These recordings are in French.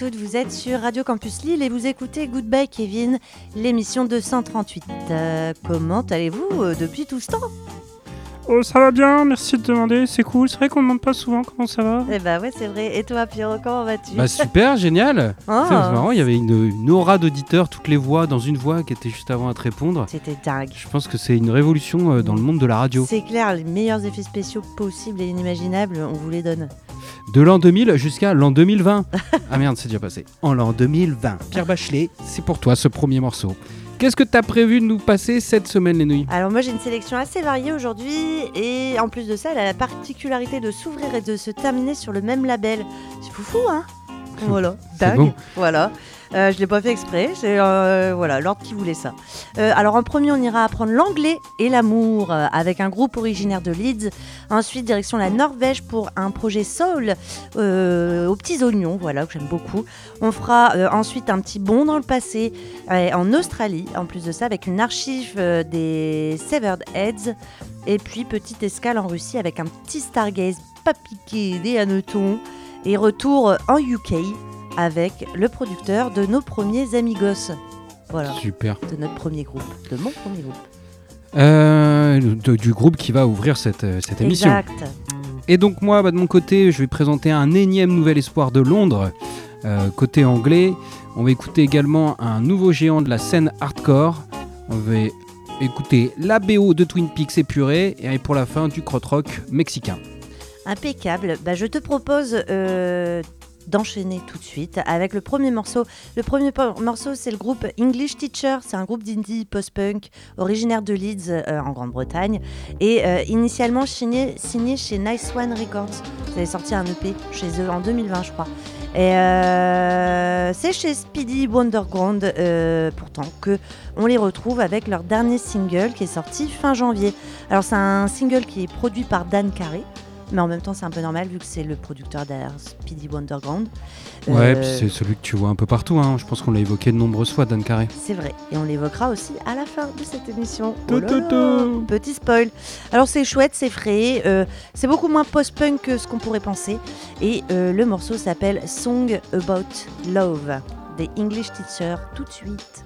toutes, vous êtes sur Radio Campus Lille et vous écoutez Goodbye Kevin, l'émission 238. Euh, comment allez-vous euh, depuis tout ce temps? Oh, ça va bien, merci de demander, c'est cool. C'est vrai qu'on ne demande pas souvent comment ça va. Eh bah ouais, c'est vrai. Et toi, Pierrot, comment vas-tu? Bah super, génial. Oh. C'est marrant, il y avait une, une aura d'auditeurs, toutes les voix dans une voix qui était juste avant à te répondre. C'était dingue. Je pense que c'est une révolution euh, dans le monde de la radio. C'est clair, les meilleurs effets spéciaux possibles et inimaginables, on vous les donne. De l'an 2000 jusqu'à l'an 2020. ah merde, c'est déjà passé. En l'an 2020. Pierre Bachelet, c'est pour toi ce premier morceau. Qu'est-ce que t'as prévu de nous passer cette semaine, les nuits Alors moi j'ai une sélection assez variée aujourd'hui et en plus de ça elle a la particularité de s'ouvrir et de se terminer sur le même label. C'est foufou hein? Voilà, dingue. bon. Voilà. Euh, je l'ai pas fait exprès, c'est euh, voilà l'ordre qui voulait ça. Euh, alors en premier, on ira apprendre l'anglais et l'amour avec un groupe originaire de Leeds. Ensuite, direction la Norvège pour un projet soul aux petits oignons, voilà que j'aime beaucoup. On fera ensuite un petit bond dans le passé en Australie, en plus de ça, avec une archive des Severed Heads. Et puis petite escale en Russie avec un petit Stargaze pas piqué des hannetons. Et retour en UK avec le producteur de nos premiers Amigos. Voilà, Super. de notre premier groupe, de mon premier groupe. Euh, de- du groupe qui va ouvrir cette, euh, cette émission. Exact. Et donc moi, bah, de mon côté, je vais présenter un énième nouvel espoir de Londres. Euh, côté anglais, on va écouter également un nouveau géant de la scène hardcore. On va écouter la BO de Twin Peaks épurée et pour la fin du crotte-rock mexicain. Impeccable. Bah, je te propose euh, d'enchaîner tout de suite avec le premier morceau. Le premier morceau, c'est le groupe English Teacher. C'est un groupe d'indie post-punk originaire de Leeds euh, en Grande-Bretagne et euh, initialement signé, chez Nice One Records. Ils avaient sorti un EP chez eux en 2020, je crois. Et euh, c'est chez Speedy Wonderground pourtant que on les retrouve avec leur dernier single qui est sorti fin janvier. Alors c'est un single qui est produit par Dan Carey, mais en même temps c'est un peu normal vu que c'est le producteur derrière Speedy Wonderground. Ouais, Euh, c'est celui que tu vois un peu partout. hein. Je pense qu'on l'a évoqué de nombreuses fois, Dan Carré. c'est vrai, et on l'évoquera aussi à la fin de cette émission. Tout, Oh. Petit spoil. Alors c'est chouette, c'est frais, euh, c'est beaucoup moins post-punk que ce qu'on pourrait penser. Et euh, le morceau s'appelle Song About Love des English Teachers. Tout de suite.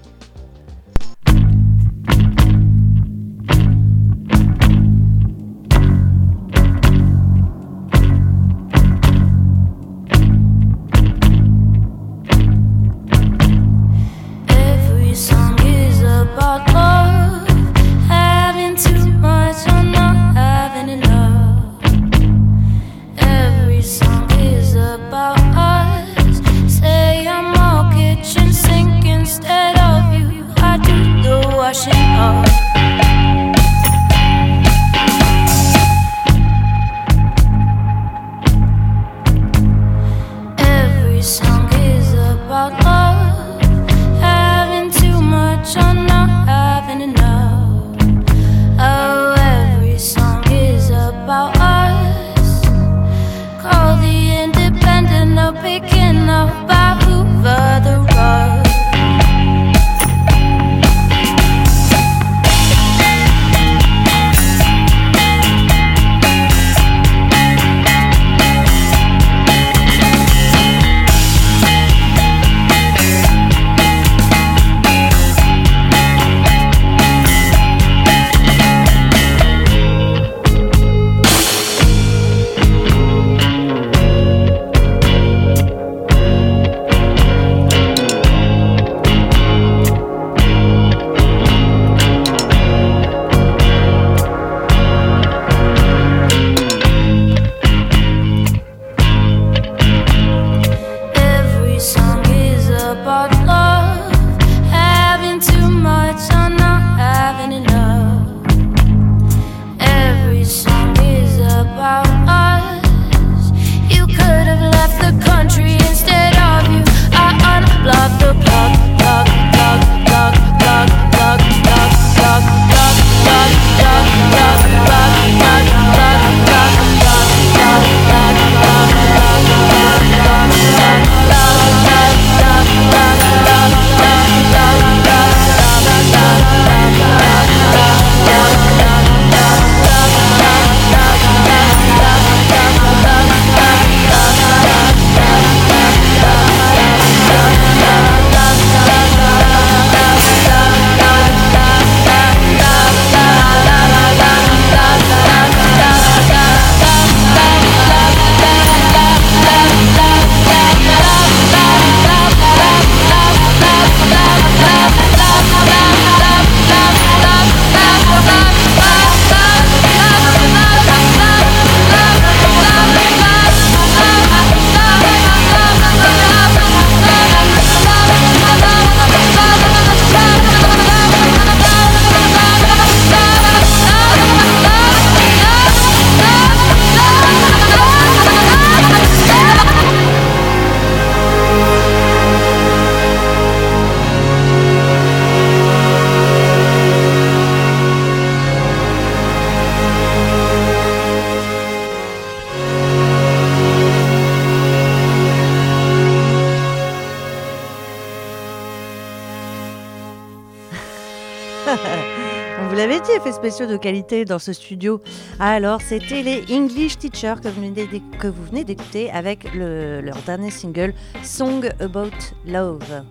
Dans ce studio. Alors, c'était les English Teachers que vous venez d'écouter avec le- leur dernier single Song About Love.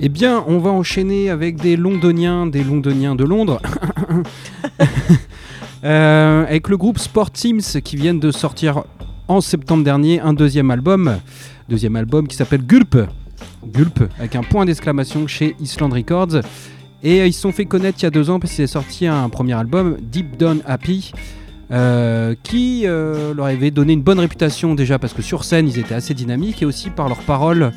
Eh bien, on va enchaîner avec des Londoniens, des Londoniens de Londres. Euh, avec le groupe Sport Teams qui viennent de sortir en septembre dernier un deuxième album. Deuxième album qui s'appelle Gulp. Gulp, avec un point d'exclamation chez Island Records. Et euh, ils se sont fait connaître il y a deux ans parce qu'ils ont sorti un premier album, Deep Down Happy. euh, qui euh, leur avait donné une bonne réputation déjà parce que sur scène ils étaient assez dynamiques et aussi par leurs paroles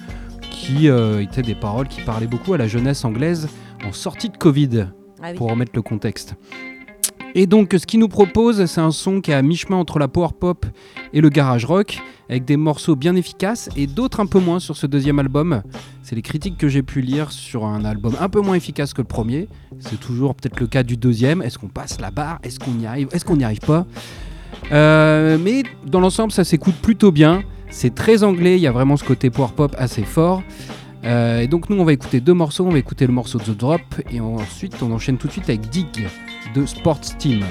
qui euh, étaient des paroles qui parlaient beaucoup à la jeunesse anglaise en sortie de Covid, Ah oui. pour remettre le contexte. Et donc, ce qu'ils nous proposent, c'est un son qui est à mi-chemin entre la power pop et le garage rock, avec des morceaux bien efficaces et d'autres un peu moins sur ce deuxième album. C'est les critiques que j'ai pu lire sur un album un peu moins efficace que le premier. C'est toujours peut-être le cas du deuxième. Est-ce qu'on passe la barre? Est-ce qu'on y arrive? Est-ce qu'on n'y arrive pas? Euh, Mais dans l'ensemble, ça s'écoute plutôt bien. C'est très anglais, il y a vraiment ce côté power pop assez fort. Euh, et donc nous on va écouter deux morceaux, on va écouter le morceau The Drop et ensuite on enchaîne tout de suite avec Dig de Sports Team.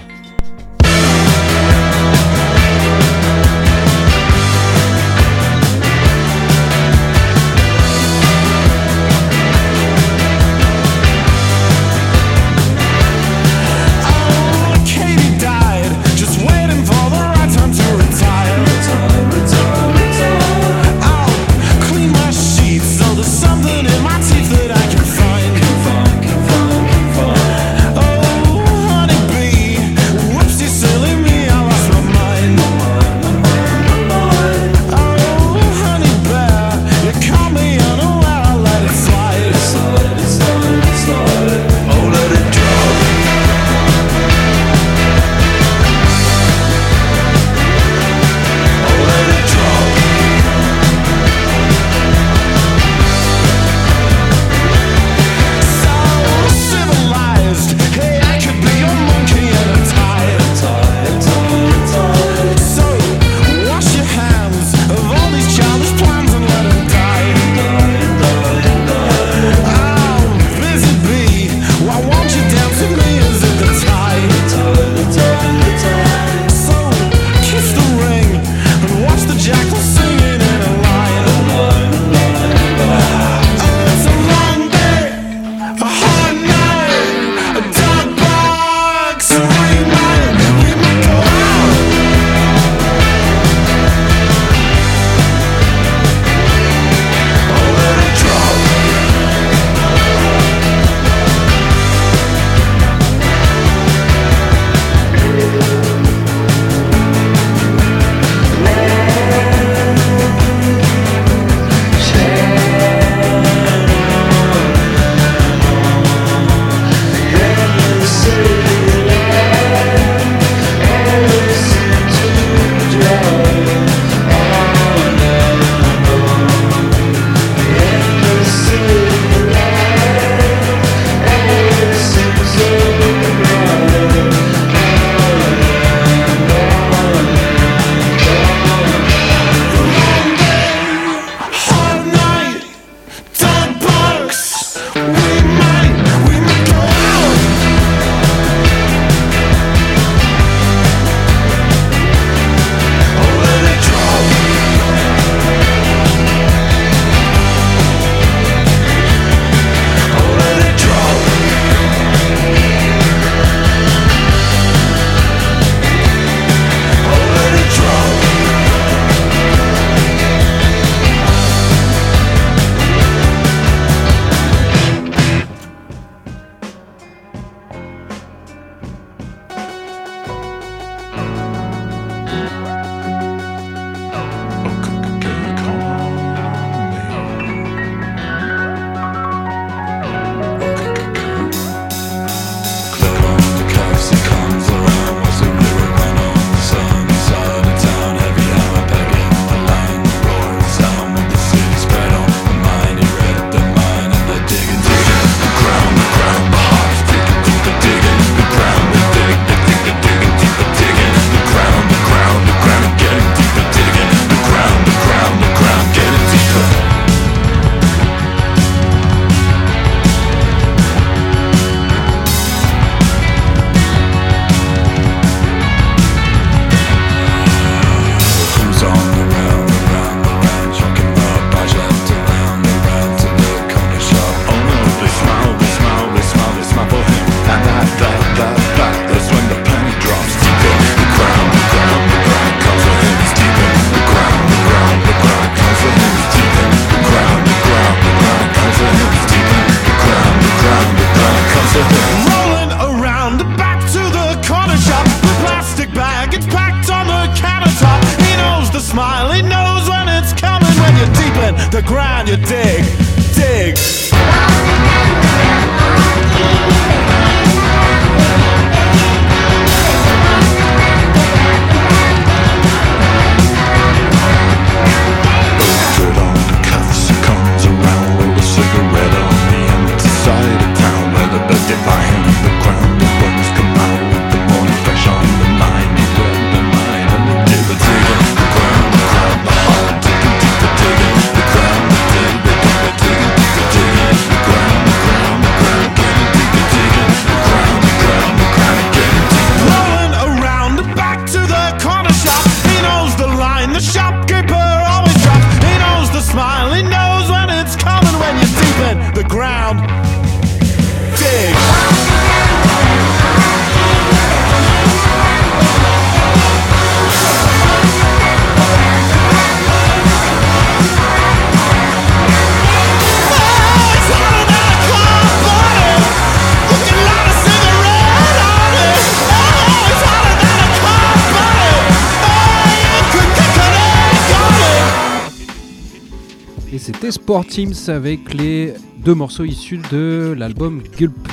Sport Teams avec les deux morceaux issus de l'album Gulp.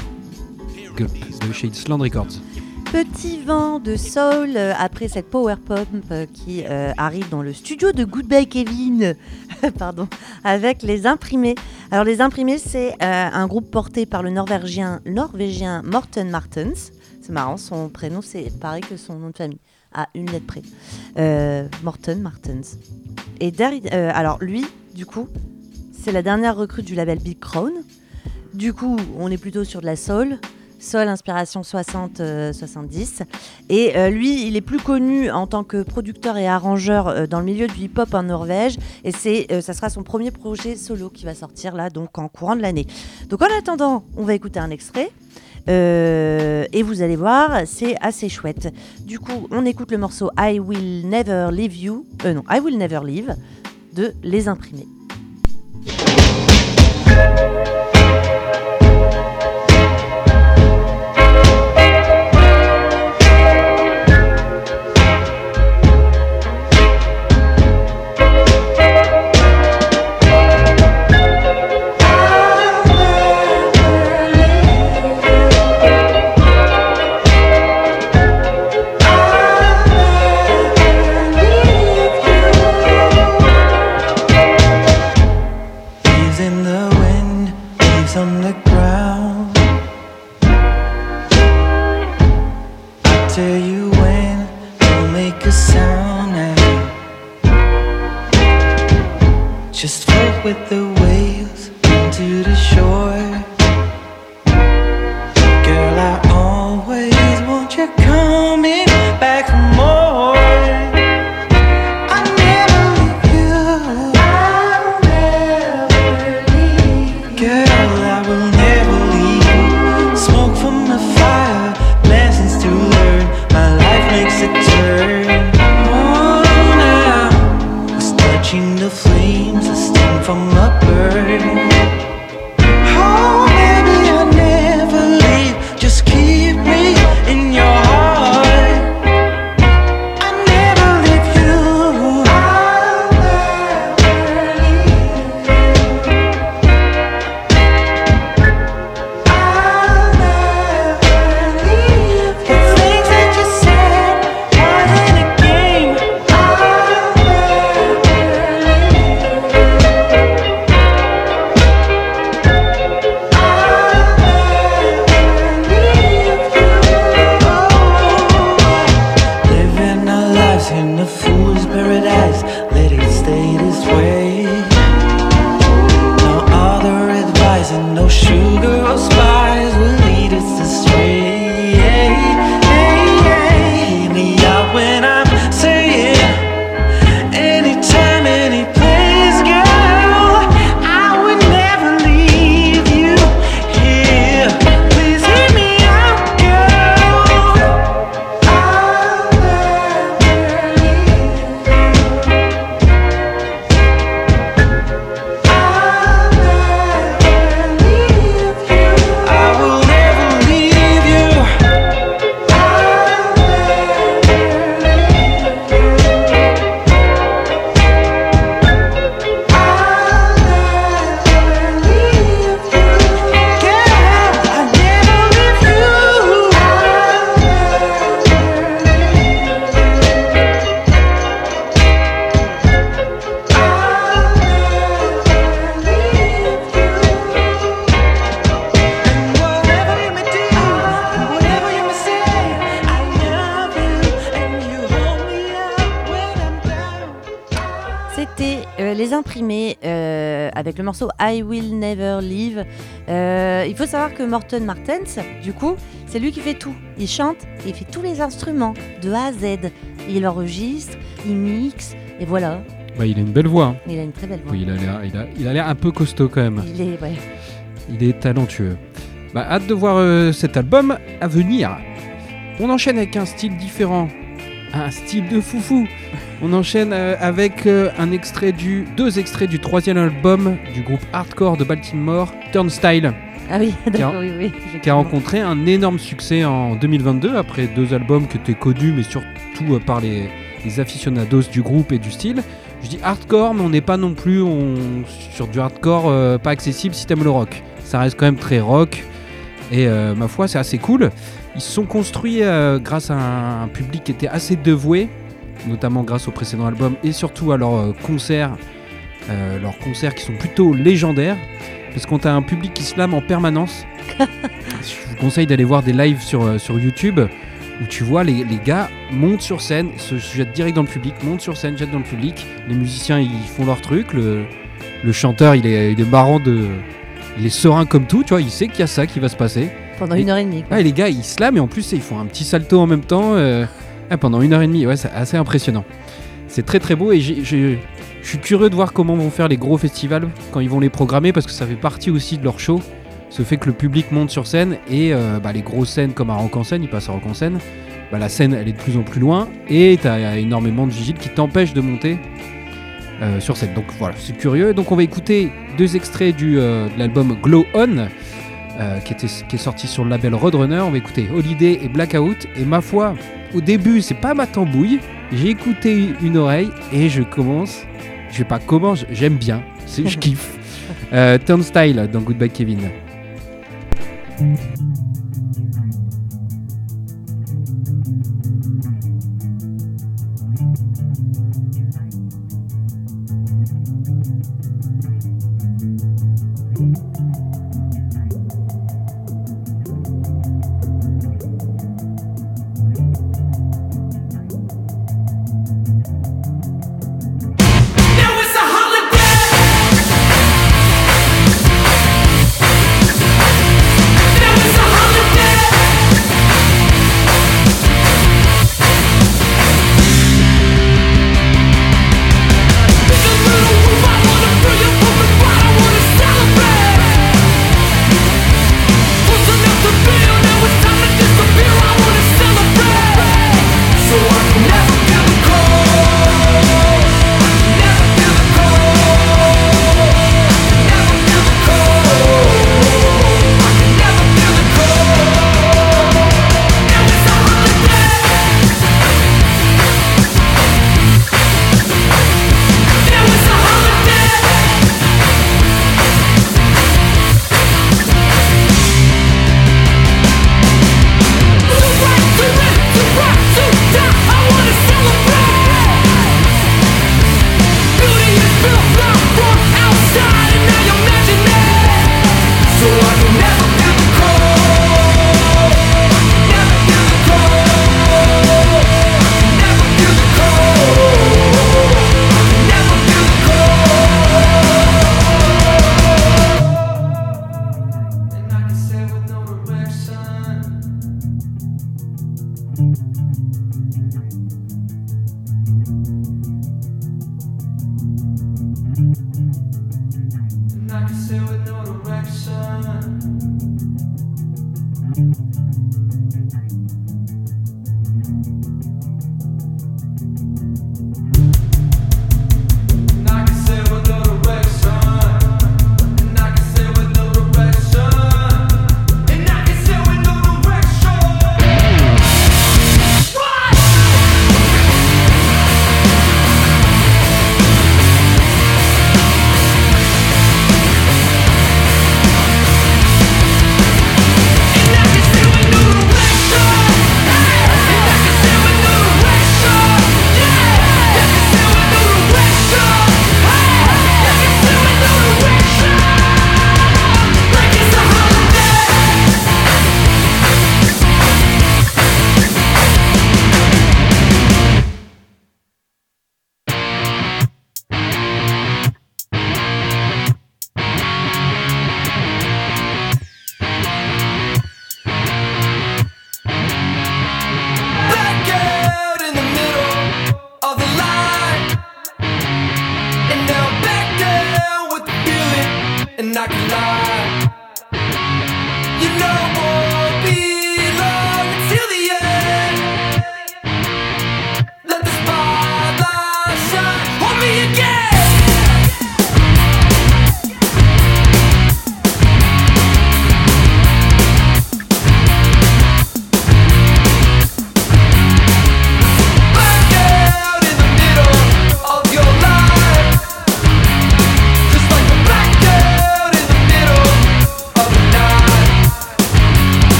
Gulp de chez Island Records. Petit vent de soul euh, après cette power pop euh, qui euh, arrive dans le studio de Goodbye Kevin, pardon, avec les imprimés. Alors les imprimés, c'est un groupe porté par le norvégien, norvégien Morten Martens. C'est marrant, son prénom c'est pareil que son nom de famille, à une lettre près. Morten Martens. Et derrière, alors lui, du coup, c'est la dernière recrue du label Big Crown. Du coup, on est plutôt sur de la soul. Soul, inspiration 60-70. et euh, lui, il est plus connu en tant que producteur et arrangeur euh, dans le milieu du hip-hop en Norvège. Et c'est, euh, ça sera son premier projet solo qui va sortir là, donc en courant de l'année. Donc en attendant, on va écouter un extrait. Euh, et vous allez voir, c'est assez chouette. Du coup, on écoute le morceau I Will Never Leave You. Euh, non, I Will Never Leave de Les Imprimés. Thank you. I Will Never Leave. Euh, il faut savoir que Morton Martens, du coup, c'est lui qui fait tout. Il chante et il fait tous les instruments de A à Z. Il enregistre, il mixe et voilà. Bah, il a une belle voix. hein. Il a une très belle voix. Oui, il a l'air, il a, il a un peu costaud quand même. Il est, ouais. Il est talentueux. Bah, hâte de voir euh, cet album à venir. On enchaîne avec un style différent. Un style de foufou. On enchaîne euh, avec euh, un extrait du, deux extraits du troisième album du groupe hardcore de Baltimore, Turnstile, Ah oui, d'accord, oui, oui. qui a rencontré un énorme succès en 2022 après deux albums qui étaient connus, mais surtout euh, par les, les aficionados du groupe et du style. Je dis hardcore, mais on n'est pas non plus on- sur du hardcore euh, pas accessible si t'aimes le rock. Ça reste quand même très rock. Et euh, ma foi, c'est assez cool. Ils se sont construits euh, grâce à un, un public qui était assez dévoué, notamment grâce au précédent album et surtout à leurs euh, concerts, euh, leurs concerts qui sont plutôt légendaires. Parce qu'on a un public qui se lame en permanence. Je vous conseille d'aller voir des lives sur, sur YouTube où tu vois les, les gars montent sur scène, se jettent direct dans le public, montent sur scène, jettent dans le public. Les musiciens ils font leur truc. Le, le chanteur il est, il est marrant de. Il est serein comme tout, tu vois, il sait qu'il y a ça qui va se passer. Pendant une heure et demie. les gars, ils slament et en plus, ils font un petit salto en même temps euh, ah, pendant une heure et demie. Ouais, c'est assez impressionnant. C'est très très beau et je suis curieux de voir comment vont faire les gros festivals quand ils vont les programmer parce que ça fait partie aussi de leur show. Ce fait que le public monte sur scène et euh, bah, les grosses scènes comme à Rock en scène, ils passent à Rock en scène. Bah, la scène elle est de plus en plus loin et t'as énormément de vigiles qui t'empêchent de monter euh, sur scène. Donc voilà, c'est curieux. Donc on va écouter deux extraits de l'album Glow On euh, qui, était, qui est sorti sur le label Roadrunner. On va écouter Holiday et Blackout. Et ma foi, au début, c'est pas ma tambouille. J'ai écouté une oreille et je commence. Je sais pas comment, j'aime bien. Je kiffe. Euh, Turnstile dans Goodbye Kevin.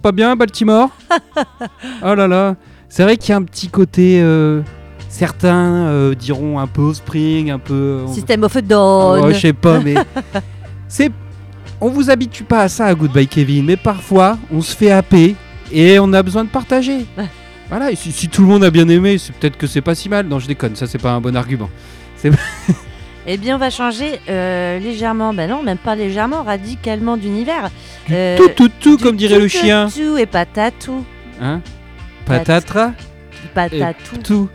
Pas bien, Baltimore Oh là là. C'est vrai qu'il y a un petit côté. euh, certains euh, diront un peu Spring, un peu. System of a Down. je sais pas, mais. c'est. On vous habitue pas à ça à Goodbye Kevin, mais parfois on se fait happer et on a besoin de partager. Voilà, et si, si tout le monde a bien aimé, c'est peut-être que c'est pas si mal. Non, je déconne, ça c'est pas un bon argument. Eh bien, on va changer euh, légèrement, ben non, même pas légèrement, radicalement d'univers. Euh, tout, tout, tout, du comme dirait tout, le tout, chien. Tout et patatou. Hein Patatra Patatou. Tout.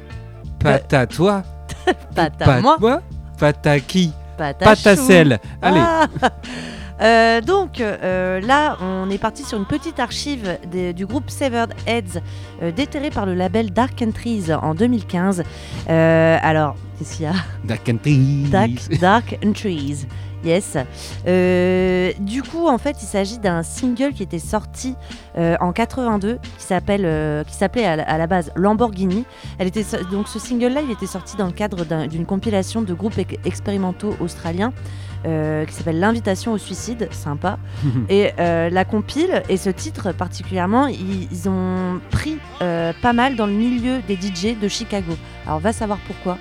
Patatois Patamois. Pataki Patachou. Patacelle Allez Ah Euh, donc euh, là, on est parti sur une petite archive des- du groupe Severed Heads, euh, déterré par le label Dark Entries en 2015. Euh, alors, qu'est-ce qu'il y a Dark and Trees. Dark, Dark Entries. Yes. Euh, du coup, en fait, il s'agit d'un single qui était sorti euh, en 82, qui s'appelle, euh, qui s'appelait à, la- à la base Lamborghini. Elle était so- donc ce single-là, il était sorti dans le cadre d'un- d'une compilation de groupes ex- expérimentaux australiens. Euh, qui s'appelle L'invitation au suicide, sympa. et euh, la compile et ce titre particulièrement, ils, ils ont pris euh, pas mal dans le milieu des DJ de Chicago. Alors va savoir pourquoi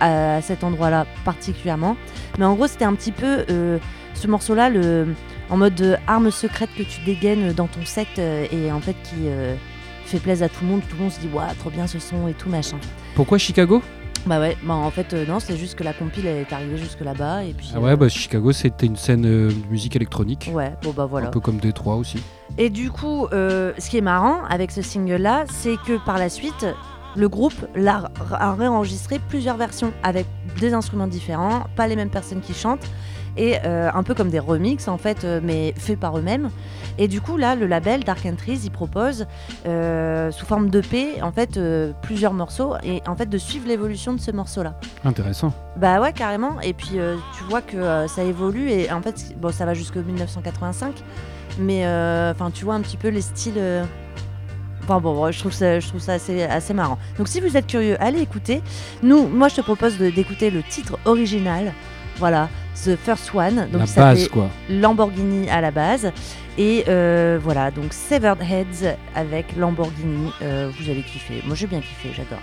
à cet endroit-là particulièrement. Mais en gros, c'était un petit peu euh, ce morceau-là, le, en mode euh, arme secrète que tu dégaines dans ton set euh, et en fait qui fait plaisir à tout le monde. Tout le monde se dit, waouh, trop bien ce son et tout machin. Pourquoi Chicago? Bah ouais, bah en fait, euh, non, c'est juste que la compile elle est arrivée jusque là-bas et puis. Ah ouais, euh, bah Chicago c'était une scène euh, de musique électronique. Ouais, bon bah voilà. Un peu comme Détroit aussi. Et du coup, ce qui est marrant avec ce single-là, c'est que par la suite, le groupe l'a a réenregistré plusieurs versions avec des instruments différents, pas les mêmes personnes qui chantent, et euh, un peu comme des remixes en fait, euh, mais faits par eux-mêmes. Et du coup, là, le label Dark Entries, il propose euh, sous forme d'EP en fait plusieurs morceaux et en fait de suivre l'évolution de ce morceau-là. Intéressant. Bah ouais, carrément. Et puis tu vois que ça évolue et en fait, bon, ça va jusqu'en 1985. Mais euh, enfin, tu vois un petit peu les styles. euh, Enfin bon, je trouve ça, je trouve ça assez, assez marrant. Donc si vous êtes curieux, allez écouter. Nous, moi, je te propose de- d'écouter le titre original. Voilà, The First One. Donc La base, quoi. Lamborghini à la base. Et euh, voilà, donc Severed Heads avec Lamborghini. Euh, vous allez kiffer. Moi j'ai bien kiffé, j'adore.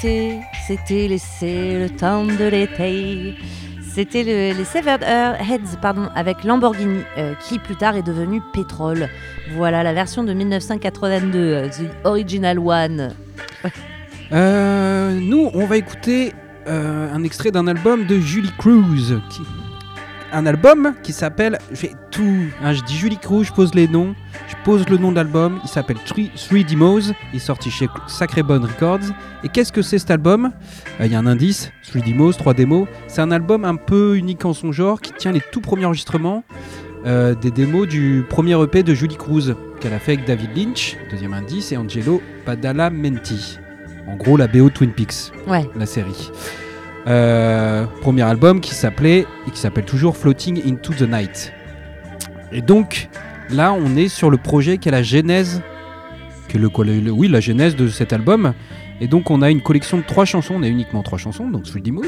C'était, c'est le temps de l'été. C'était le- les Severed Heads pardon, avec Lamborghini, euh, qui plus tard est devenu Pétrole. Voilà la version de 1982, euh, The Original One. Euh, nous, on va écouter un extrait d'un album de Julie Cruz. qui- Un album qui s'appelle. Je fais tout. hein, je dis Julie Cruz, je pose les noms. Je pose le nom de l'album. Il s'appelle 3 Demos. Il est sorti chez Sacré Bonne Records. Et qu'est-ce que c'est cet album? Euh, Il y a un indice 3 Demos, 3 démos. C'est un album un peu unique en son genre qui tient les tout premiers enregistrements. euh, des démos du premier EP de Julie Cruz qu'elle a fait avec David Lynch, deuxième indice, et Angelo Badalamenti. En gros, la BO Twin Peaks, Ouais, la série. Euh, premier album qui s'appelait et qui s'appelle toujours Floating into the Night. Et donc là, on est sur le projet qui est la genèse, que le, le- oui, la genèse de cet album. Et donc on a une collection de trois chansons, on a uniquement trois chansons, donc Three Demos,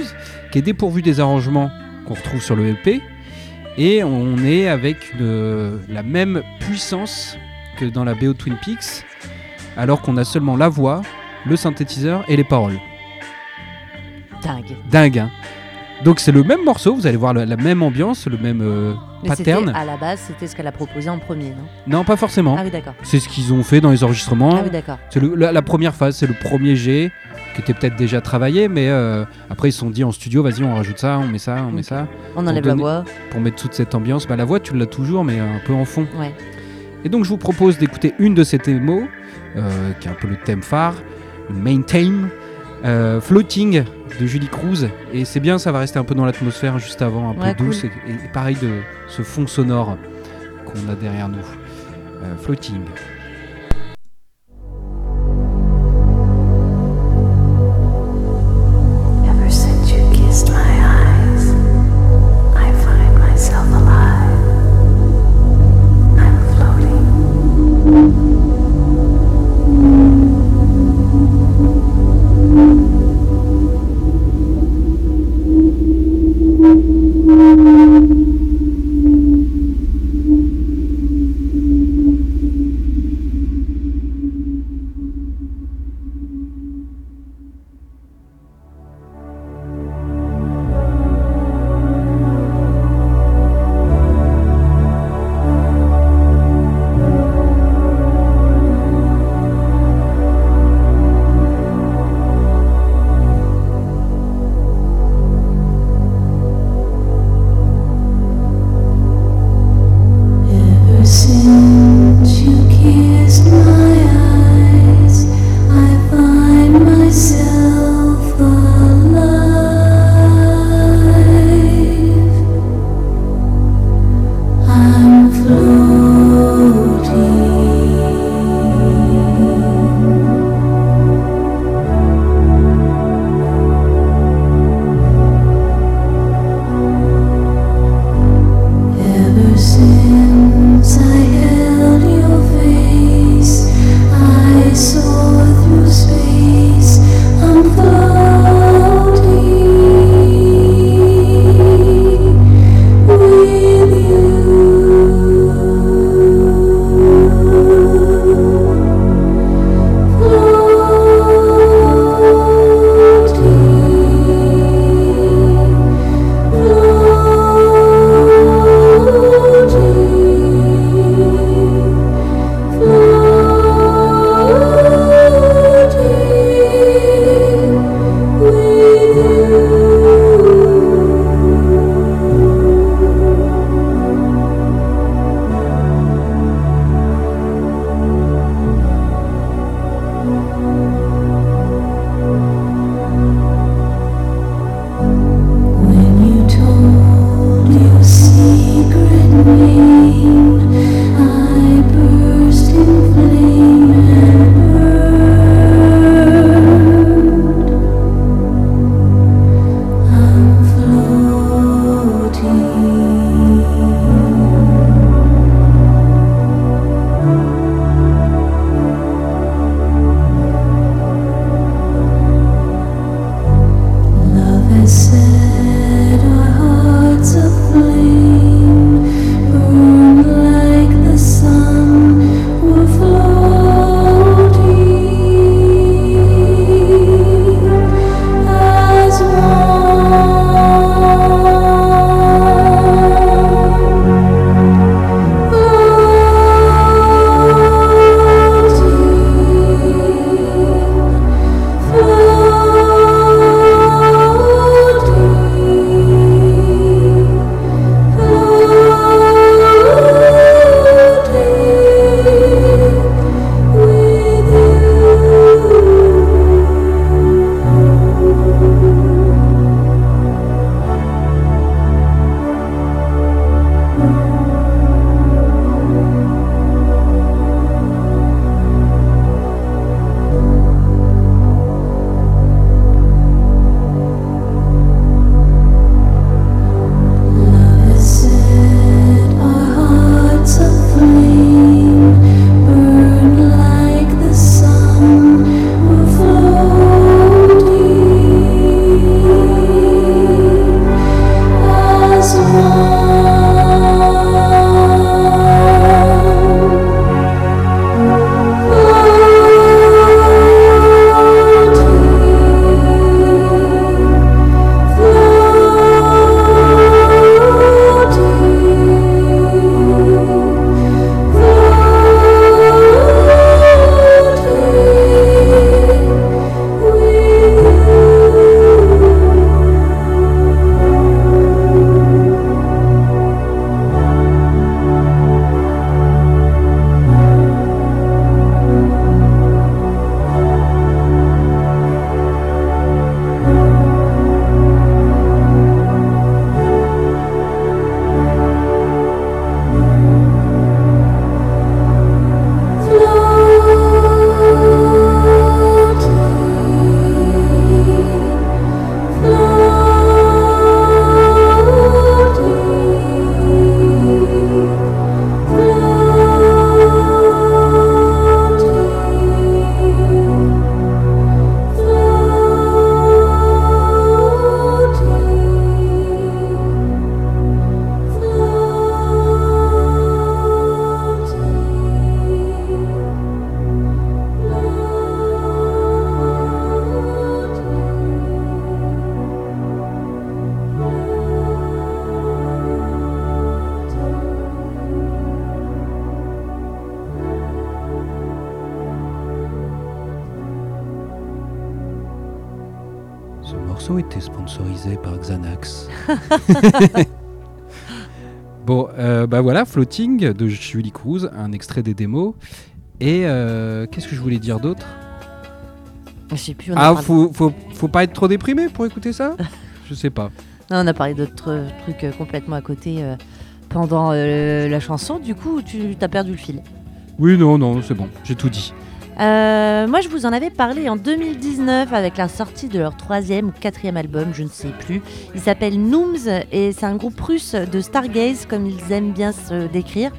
qui est dépourvue des arrangements qu'on retrouve sur le EP. Et on est avec la même puissance que dans la BO Twin Peaks. alors qu'on a seulement la voix, le synthétiseur et les paroles. Dingue. Dingue, hein Donc c'est le même morceau, vous allez voir la, la même ambiance, le même euh, Mais pattern. à la base, c'était ce qu'elle a proposé en premier, non? Non, pas forcément. Ah oui, d'accord. C'est ce qu'ils ont fait dans les enregistrements. Ah oui, d'accord. C'est la, la première phase, c'est le premier G qui était peut-être déjà travaillé, mais euh, après ils se sont dit en studio, vas-y, on rajoute ça, on met ça, on met ça, On enlève la voix. pour mettre toute cette ambiance. Bah, la voix, tu l'as toujours, mais un peu en fond. Ouais. Et donc je vous propose d'écouter une de ces thémos, euh, qui est un peu le thème phare, le main theme, euh, Floating de Julie Cruz. Et c'est bien, ça va rester un peu dans l'atmosphère juste avant, un Ouais, peu douce, et, et pareil de ce fond sonore qu'on a derrière nous. Euh, floating. Par Xanax. bon, euh, bah voilà, Floating de Julie Cruz, un extrait des démos. Et euh, qu'est-ce que je voulais dire d'autre? Je sais plus. On Ah, faut, faut, faut pas être trop déprimé pour écouter ça? Je sais pas. Non, on a parlé d'autres trucs euh, complètement à côté euh, pendant euh, la chanson. Du coup, tu t'as perdu le fil. Oui, non, non, c'est bon, j'ai tout dit. Euh, moi, je vous en avais parlé en 2019 avec la sortie de leur troisième ou quatrième album, je ne sais plus. Il s'appelle Nooms et c'est un groupe russe de stargaze, comme ils aiment bien se décrire.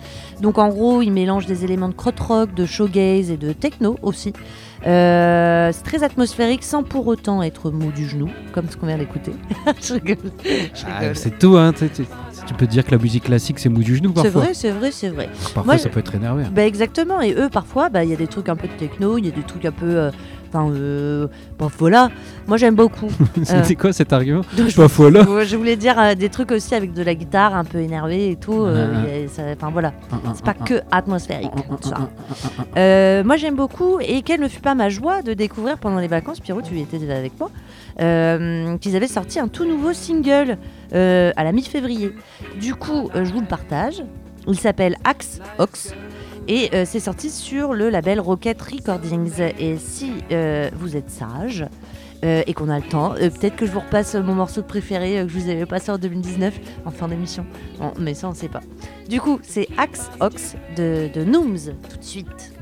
Donc, en gros, ils mélangent des éléments de krautrock, de showgaze et de techno aussi. Euh, c'est très atmosphérique sans pour autant être mou du genou, comme ce qu'on vient d'écouter. je rigole. je Ah, rigole. c'est tout, hein. tu- Tu peux dire que la musique classique c'est mou du genou C'est parfois. vrai, c'est vrai, c'est vrai. Parfois Moi, ça peut être énervé. hein. Bah exactement, et eux parfois, bah, il y a des trucs un peu de techno, il y a des trucs un peu... euh, Enfin, euh, voilà, moi j'aime beaucoup. C'était quoi cet argument Donc, je, Pas voilà. je voulais dire euh, des trucs aussi avec de la guitare un peu énervée et tout. euh, Ah, ah. Enfin voilà, C'est c'est pas que atmosphérique. tout ça. Euh, moi j'aime beaucoup et quelle ne fut pas ma joie de découvrir pendant les vacances, Pierrot tu étais déjà avec moi, euh, qu'ils avaient sorti un tout nouveau single euh, à la mi-février. Du coup euh, je vous le partage, il s'appelle Axe Ox et euh, c'est sorti sur le label Rocket Recordings et si vous êtes sage et qu'on a le temps, peut-être que je vous repasse mon morceau préféré que je vous avais passé en 2019 en fin d'émission. Bon, mais ça on sait pas. Du coup, c'est Axe Ox de, de Nooms, tout de suite.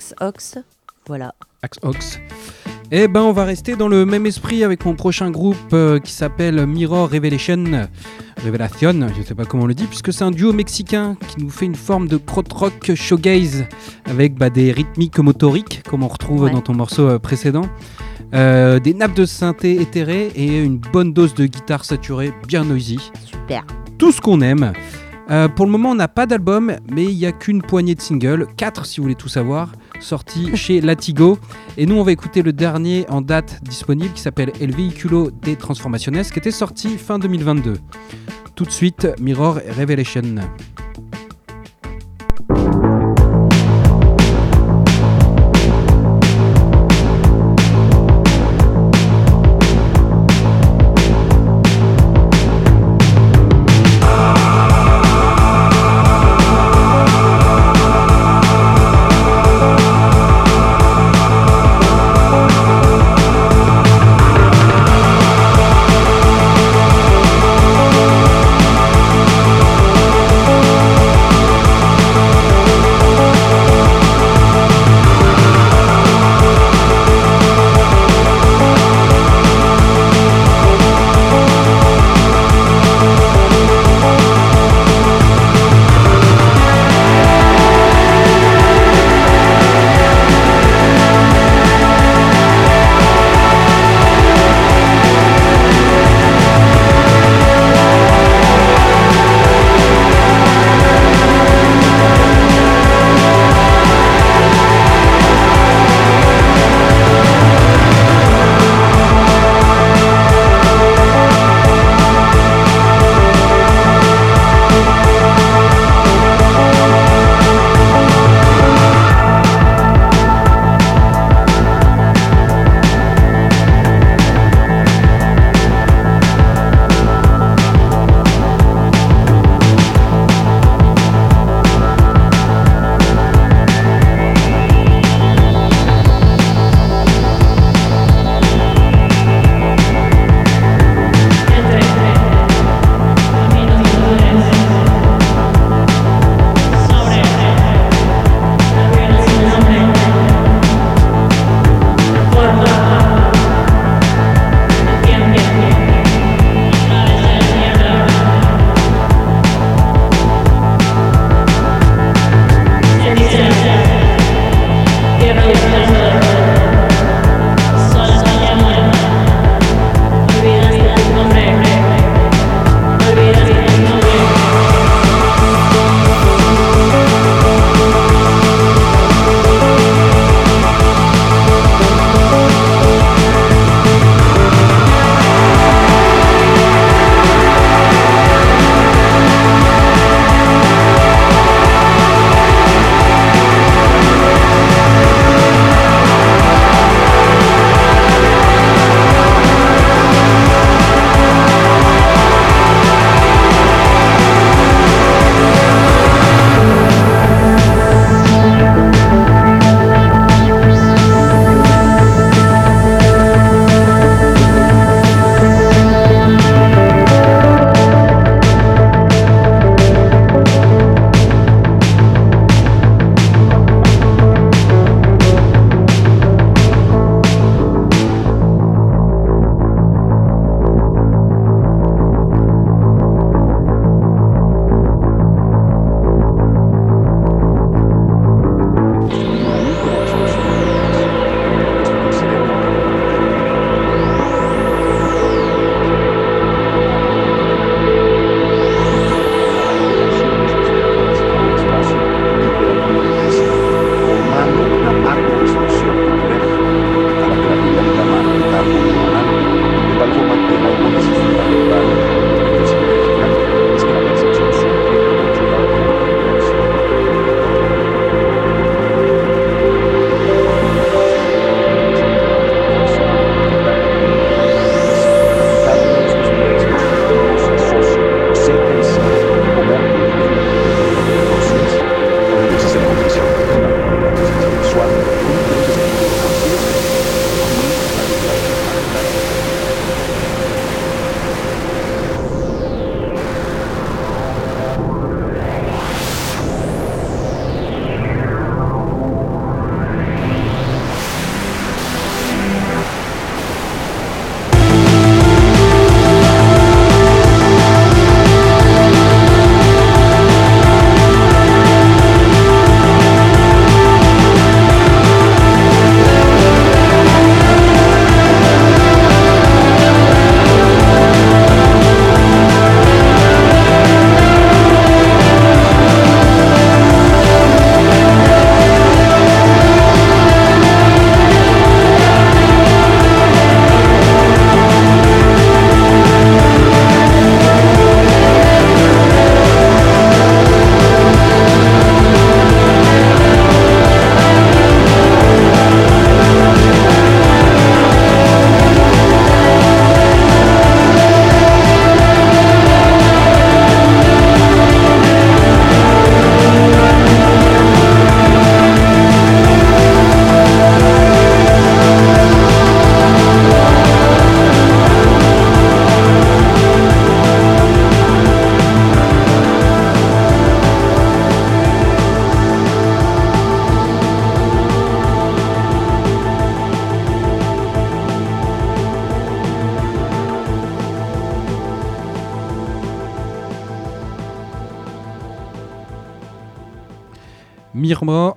Axe Ox. Voilà. Axe Ox. Eh ben, on va rester dans le même esprit avec mon prochain groupe euh, qui s'appelle Mirror Revelation. Révélation, je sais pas comment on le dit, puisque c'est un duo mexicain qui nous fait une forme de krautrock shoegaze avec bah, des rythmiques motoriques, comme on retrouve Ouais. dans ton morceau euh, précédent. Euh, des nappes de synthé éthérées et une bonne dose de guitare saturée bien noisy. Super. Tout ce qu'on aime. Euh, pour le moment, on n'a pas d'album, mais il n'y a qu'une poignée de singles, 4 si vous voulez tout savoir, sortis chez Latigo. Et nous, on va écouter le dernier en date disponible qui s'appelle El Vehiculo de Transformaciones, qui était sorti fin 2022. Tout de suite, Mirror Revelation.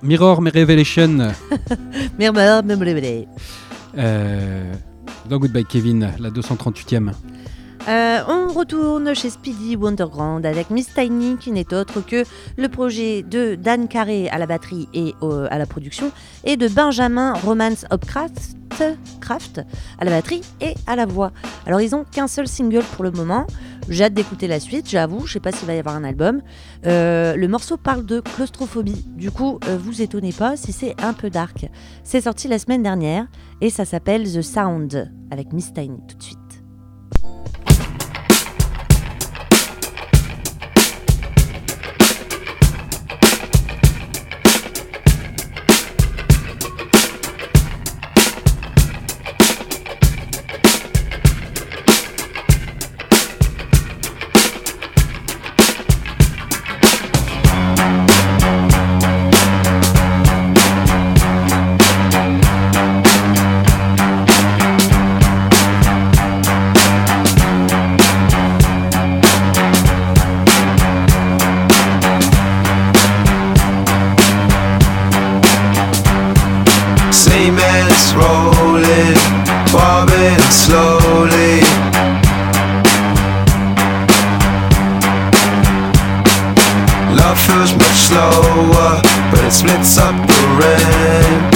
Mirror, Mirror Revelation Murmure, murmure. euh, dans Goodbye Kevin, la 238e. Euh, on retourne chez Speedy Wonderground avec Miss Tiny qui n'est autre que le projet de Dan Carré à la batterie et à la production et de Benjamin Romance Hopcraft Craft à la batterie et à la voix. Alors ils ont qu'un seul single pour le moment. J'ai hâte d'écouter la suite, j'avoue. Je sais pas s'il va y avoir un album. Euh, le morceau parle de claustrophobie. Du coup, euh, vous étonnez pas si c'est un peu dark. C'est sorti la semaine dernière et ça s'appelle The Sound avec Miss Tiny tout de suite. Feels much slower, but it splits up the rain.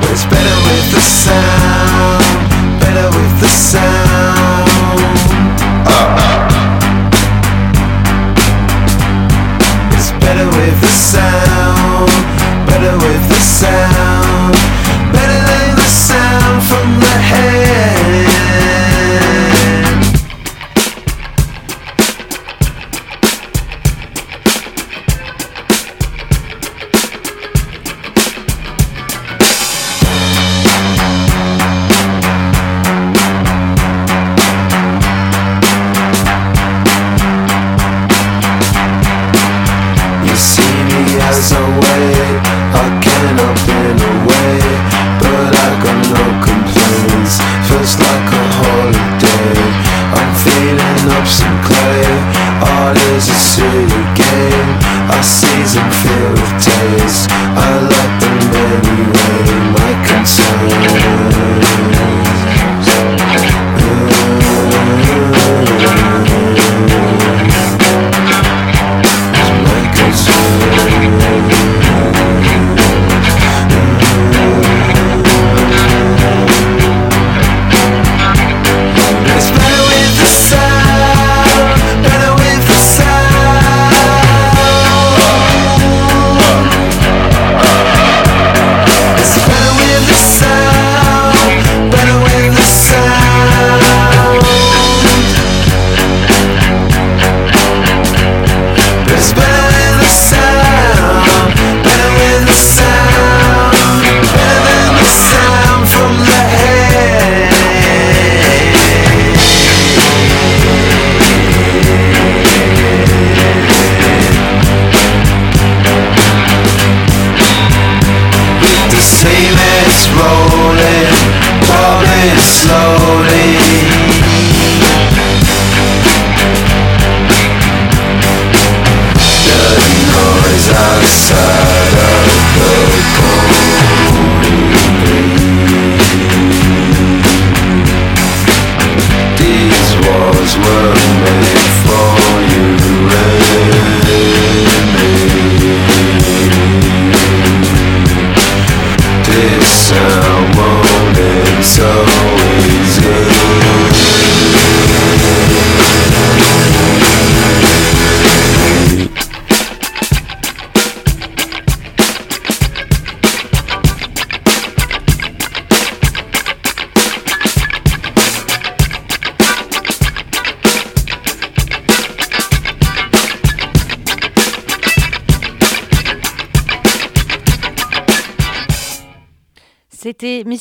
But it's better with the sound, better with the sound. Uh-huh. It's better with the sound, better with the sound,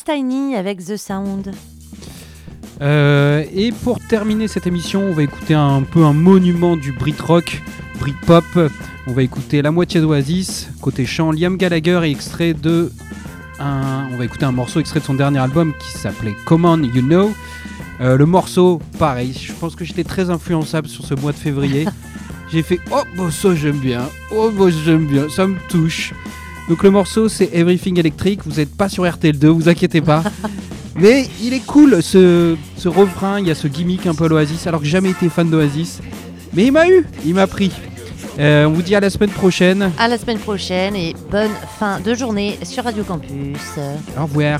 Tiny avec The Sound. Euh, et pour terminer cette émission, on va écouter un peu un monument du Brit rock, Brit pop. On va écouter la moitié d'Oasis, côté chant Liam Gallagher et extrait de un, on va écouter un morceau extrait de son dernier album qui s'appelait Come On You Know. Euh, le morceau, pareil, je pense que j'étais très influençable sur ce mois de février. J'ai fait oh bah ça j'aime bien, oh bah j'aime bien, ça me touche. Donc le morceau c'est Everything Electric, vous n'êtes pas sur RTL2, vous inquiétez pas. Mais il est cool ce, ce refrain, il y a ce gimmick un peu à l'Oasis, alors que jamais été fan d'Oasis. Mais il m'a eu, il m'a pris. Euh, on vous dit à la semaine prochaine. À la semaine prochaine et bonne fin de journée sur Radio Campus. Au revoir.